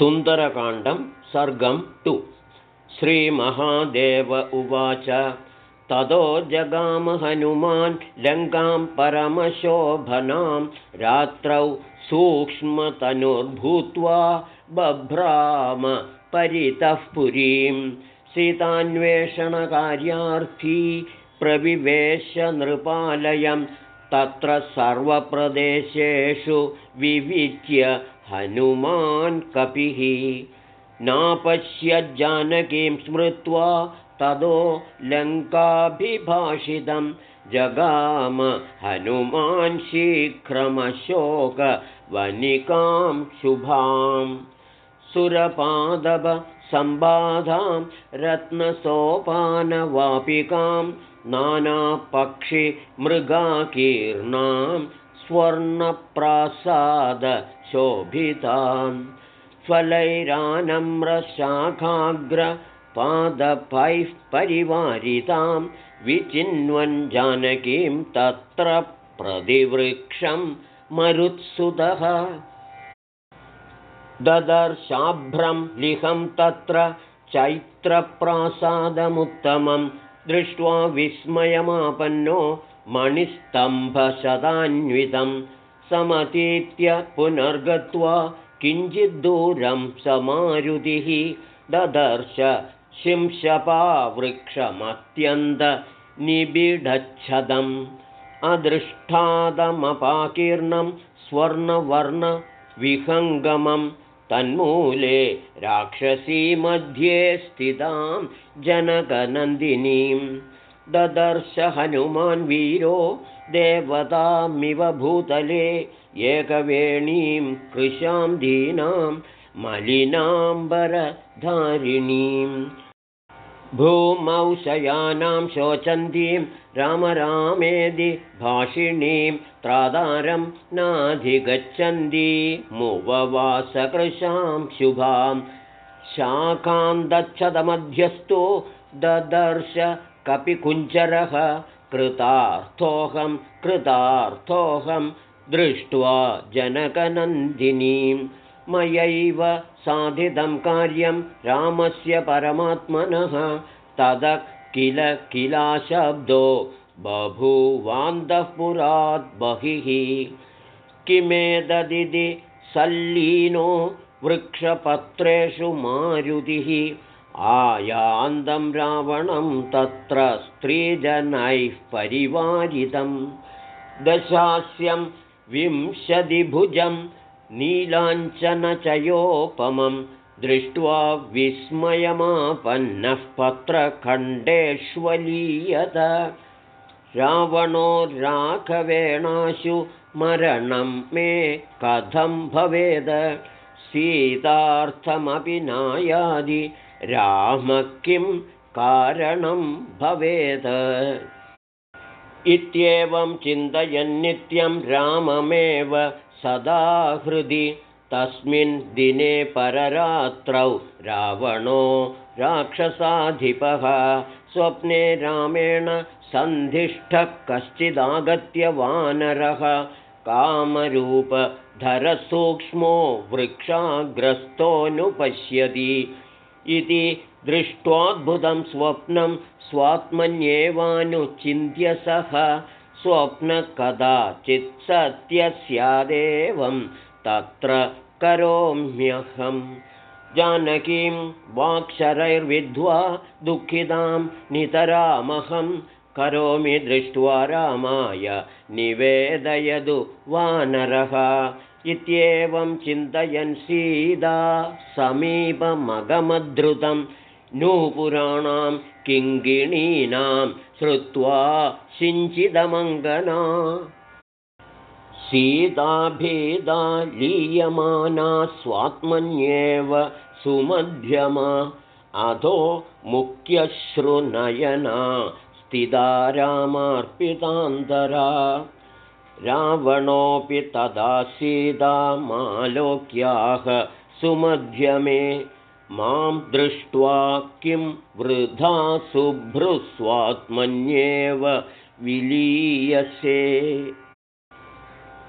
सुन्दरकाण्डं सर्गं टु श्रीमहादेव उवाच ततो जगामहनुमान् लङ्कां परमशोभनां रात्रौ सूक्ष्मतनुर्भूत्वा बभ्राम परितः पुरीं। सीतान्वेषणकार्यार्थी प्रविवेश नृपालयं तत्र सर्वप्रदेशेषु विविच्य हनुमान् कपिः नापश्य जानकीं स्मृत्वा तदो लङ्काभिभाषितं जगाम हनुमान् शीघ्रमशोकवनिकां शुभां। सुरपादपसम्बाधां रत्नसोपानवापिकां नानापक्षिमृगाकीर्णां स्वर्णप्रासादशोभितां फलैरानम्रशाखाग्रपादपैः परिवारितां विचिन्वन् जानकीं तत्र प्रतिवृक्षं मरुत्सुतः। ददर्शाभ्रं लिहं तत्र चैत्रप्रासादमुत्तमं दृष्ट्वा विस्मयमापन्नो मणिस्तम्भशतान्वितं समतीत्य पुनर्गत्वा किञ्चिद्दूरं समारुधिः ददर्श शिंशपावृक्षमत्यन्तनिबिढच्छदम् अदृष्टादमपाकीर्णं स्वर्णवर्णविहङ्गमं तन्मूले राक्षसीमध्ये स्थितां जनकनन्दिनीं। ददर्श हनुमान् वीरो देवतामिव भूतले एकवेणीं कृशां दीनां मलिनाम्बरधारिणीं भूमौ शयानां शोचन्तीं रामरामेदि भाषिणीं त्रादारं नाधिगच्छन्तीमुपवासकृशां शुभां शाकान्दच्छदमध्यस्थो ददर्श कपिकुञ्जरः कृतार्थोऽहं कृतार्थोऽहं दृष्ट्वा जनकनन्दिनीं मयैव साधितं कार्यं रामस्य परमात्मनः। तद किल किलाशब्दो बभूवान्तः पुरात् बहिः। किमेतदिति सल्लीनो वृक्षपत्रेषु मारुतिः। आयान्दं रावणं तत्र स्त्रीजनैः परिवारितं दशास्यं विंशतिभुजं नीलाञ्चनचयोपमं दृष्ट्वा विस्मयमापन्नः पत्रखण्डेष्वलीयत। रावणो राघवेणाशु मरणं मे कथं भवेद? सीतार्थमपि नायादि रामः किं कारणं भवेत् इत्येवं चिन्तयन्नित्यं राममेव सदा हृदि तस्मिन् दिने पररात्रौ रावणो राक्षसाधिपः। स्वप्ने रामेण सन्धिष्ठः कश्चिदागत्य वानरः। कामरूपधरसूक्ष्मो वृक्षाग्रस्तोऽनुपश्यति। इति दृष्ट्वाद्भुतं स्वप्नं स्वात्मन्येवानुचिन्त्य सः स्वप्नकदाचित् स्यादेवं तत्र करोम्यहं। जानकीं वाक्शरैर्विद्ध्वा दुःखितां नितरामहं। करोमि दृष्ट्वा रामाय निवेदयदु वानरः। इत्येवं चिन्तयन् सीदा समीपमगमधृतं नूपुराणां किङ्गिणीनां श्रुत्वा सिञ्चिदमङ्गना सीताभेदा लीयमाना स्वात्मन्येव सुमध्यमा अधो मुख्यश्रुनयना स्थिता रामार्पितान्तरा। रावणोऽपि तदा सीतामालोक्याः सुमध्यमे मां दृष्ट्वा किं वृथा शुभ्रुस्वात्मन्येव विलीयसे।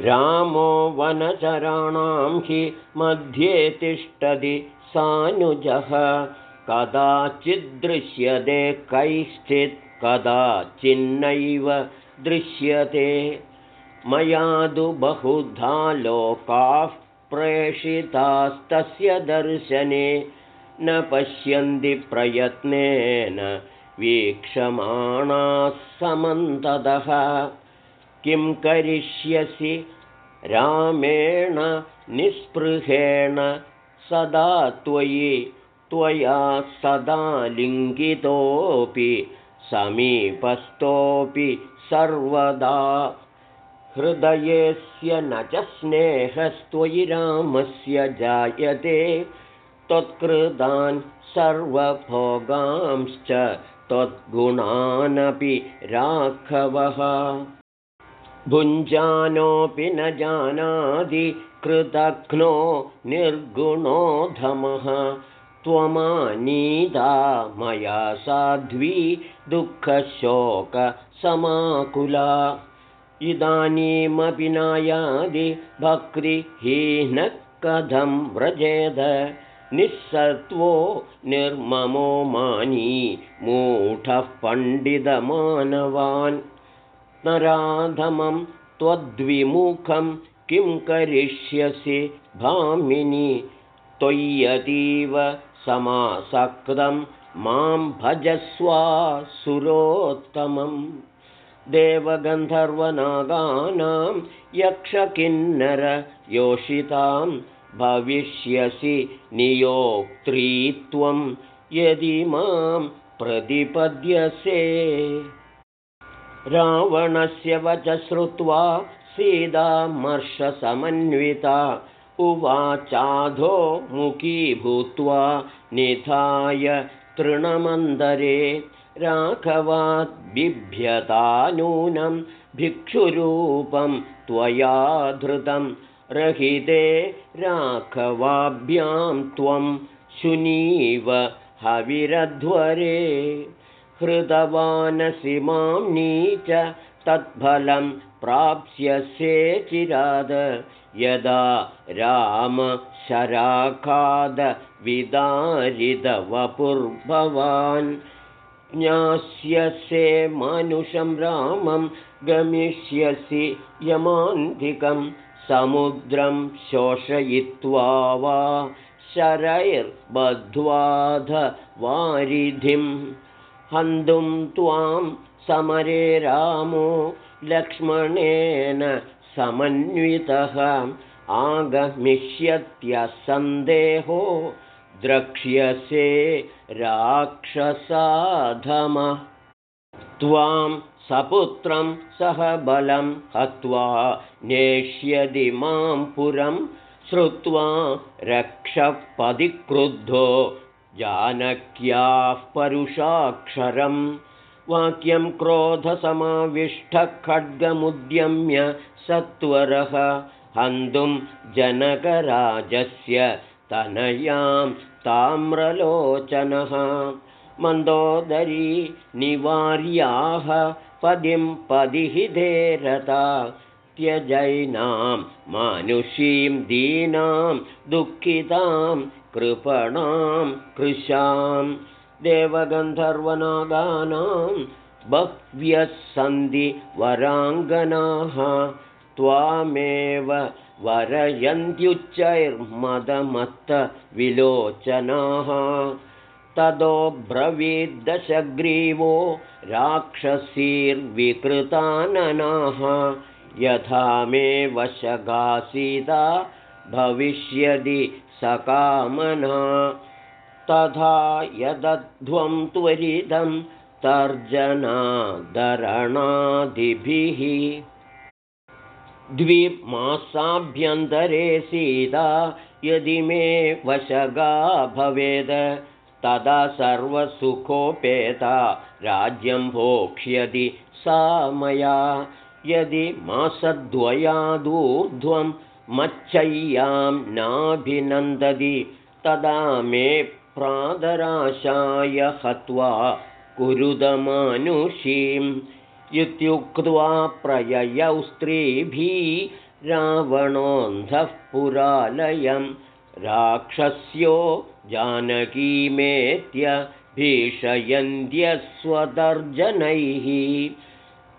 रामो वनचराणां हि मध्ये तिष्ठति सानुजः। कदाचिद्दृश्यते कैश्चित् कदाचिन्नैव दृश्यते। मया तु बहुधा लोकाः प्रेषितास्तस्य दर्शने न पश्यन्ति प्रयत्नेन वीक्षमाणाः समन्ततः। किं करिष्यसि? रामेण निःस्पृहेण सदा त्वयि त्वया सदा लिङ्गितोऽपि समीपस्थोऽपि सर्वदा। हृदयेस्य न च स्नेहस्त्वयि रामस्य जायते त्वत्कृतान् सर्वभोगांश्च त्वद्गुणानपि राघवः। भुञ्जानोऽपि न जानाति कृतघ्नो निर्गुणोधमः त्वमानीता मया साध्वी दुःखशोकसमाकुला। इदानीमपि नायादि भक्तिहीनः कथं व्रजेद निःसत्त्वो निर्ममो मानी मूढः पण्डितमानवान्। नराधमं त्वद्विमुखं किं करिष्यसि भामिनि? त्वय्यतीव समासक्तं मां भजस्वा सुरोत्तमम् देवगन्धर्वनागानां यक्षकिन्नरयोषितां भविष्यसि नियोक्त्री यदि मां प्रतिपद्यसे। रावणस्य वच श्रुत्वा सीतामर्षसमन्विता उवाचाधो मुखी भूत्वा निधाय तृणमन्दरे राघवाद् बिभ्यता नूनं भिक्षुरूपं त्वया धृतं रहिते राघवाभ्यां त्वं शुनीव हविरध्वरे। हृतवानसि मां नीच तत्फलं प्राप्स्यसे चिराद। यदा रामशराखादविदारितवपुर्भवान् ज्ञास्यसे मानुषं रामं गमिष्यसि यमान्तिकं समुद्रं शोषयित्वा वा शरैर्बध्वाध वारिधिं। हन्तुं त्वां समरे रामो लक्ष्मणेन समन्वितः। आगमिष्यत्यसन्देहो द्रक्ष्यसे राक्षसाधम। त्वां सपुत्रं सह बलं हत्वा नेष्यदि मां पुरं श्रुत्वा रक्षपदिक्रुद्धो जानक्याः परुषाक्षरं वाक्यं क्रोधसमाविष्टखड्गमुद्यम्य सत्वरः हन्तुं जनकराजस्य तनयां ताम्रलोचनः मन्दोदरी निवार्याः पदिं पदिहिधेरता त्यजैनां मानुषीं दीनां दुःखितां कृपणां कृशां देवगन्धर्वनागानां बह्व्यः सन्धि वराङ्गनाः त्वामेव वरयन्त्युच्चैर्मदमत्तविलोचनाः तदो ब्रवीद्दशग्रीवो राक्षसीर्विकृताननाः। यथा मे वशगासीता भविष्यदि सकामना। तथा यदध्वं त्वरितं तर्जनादरणादिभिः। द्विमासाभ्यन्तरे सीता यदि मे वशगा भवेद तदा सर्वसुखोपेता। राज्यं भोक्ष्यति सा मया। यदि मासद्वयादूर्ध्वं मच्छय्यां नाभिनन्दति तदा मे प्रादराशाय हत्वा कुरुदमानुषीम् इत्युक्त्वा प्रययौ स्त्रीभिः रावणोऽन्धः पुरालयं। राक्षस्यो जानकीमेत्य भीषयन्त्यस्वदर्जनैः।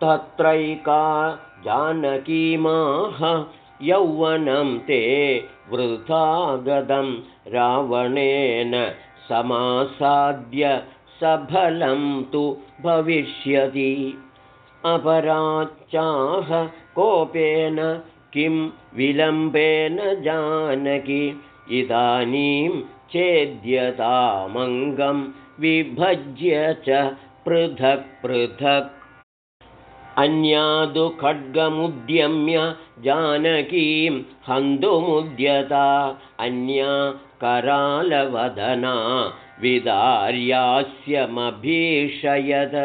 तत्रैका जानकीमाह यौवनं ते वृथागतं रावणेन समासाद्य सफलं तु भविष्यति। अपराच्चाह कोपेन किं विलम्बेन जानकि इदानीं चेद्यतामङ्गं विभज्य च पृथक् पृथक्। अन्यादु खड्गमुद्यम्य जानकीं हन्तुमुद्यता अन्या करालवदना विदार्यास्यमभीषयद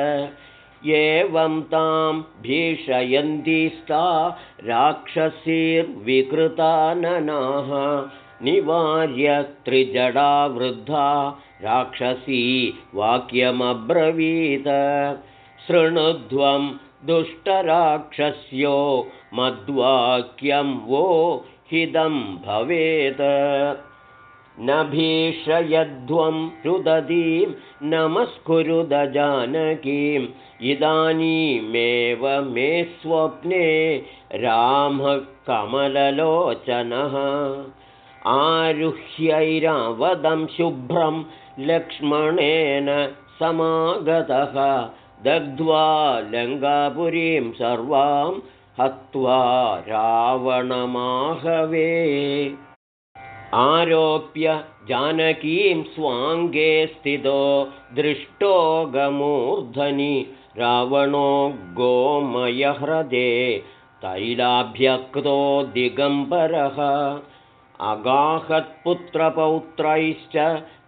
एवं तां भीषयन्ती सा राक्षसीर्विकृताननाः। निवार्य त्रिजडा वृद्धा राक्षसी वाक्यमब्रवीत। शृणुध्वं दुष्टराक्षस्यो मद्वाक्यं वो हिदं भवेत् न भीषयध्वं रुदतीं नमस्कुरुदजानकीम् इदानीमेव मे स्वप्ने रामः कमललोचनः आरुह्यैरावदं शुभ्रं लक्ष्मणेन समागतः। दग्ध्वा लङ्गापुरीं सर्वां हत्वा रावणमाहवे आरोप्य जानकीं स्वाङ्गे स्थितो दृष्टोगमूर्धनि रावणो गोमयह्रदे तैलाभ्यक्तो दिगम्बरः। अगाहत्पुत्रपौत्रैश्च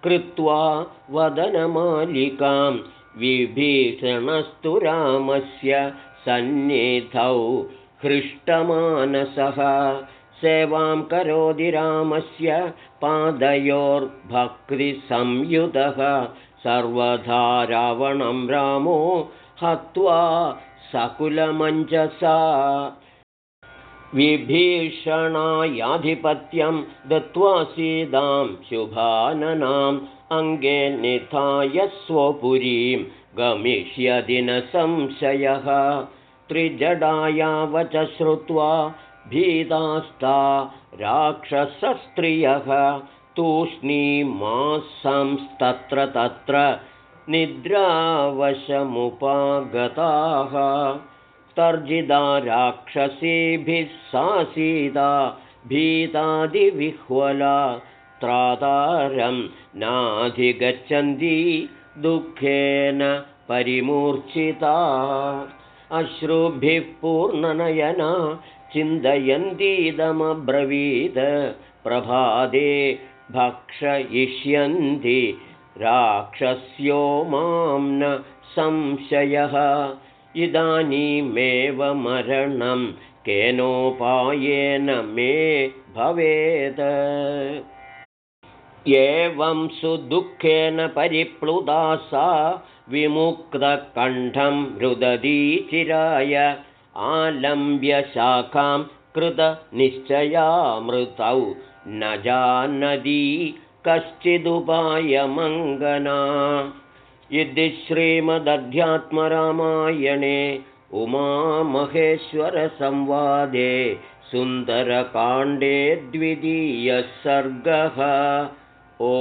कृत्वा वदनमालिकां विभीषणस्तु रामस्य सन्निधौ हृष्टमानसः सेवां करोति रामस्य पादयोर्भक्तिसंयुतः। सर्वथा रावणं रामो हत्वा सकुलमञ्जसा। विभीषणायाधिपत्यं दत्त्वा सीतां शुभाननाम् अङ्गे निधाय स्वपुरीं गमिष्यदि न संशयः। त्रिजडायावच श्रुत्वा भीतास्ता राक्षसस्त्रियः तूष्णीमासंस्तत्र तत्र निद्रावशमुपागताः। तर्जिदा राक्षसीभिः सा सीता भीतादिविह्वला त्रातारं नाधिगच्छन्ती दुःखेन परिमूर्छिता अश्रुभिः पूर्णनयना चिन्तयन्तीदमब्रवीद प्रभादे भक्षयिष्यन्ति राक्षस्यो मां न संशयः। इदानीमेव मरणं केनोपायेन मे भवेत्। एवं सुदुःखेन परिप्लुता सा विमुक्तकण्ठं रुदधीचिराय आलम्ब्य शाखां कृतनिश्चयामृतौ न जानदी कश्चिदुपायमङ्गना। इति श्रीमदध्यात्मरामायणे उमामहेश्वरसंवादे सुन्दरकाण्डे द्वितीयः सर्गः ओ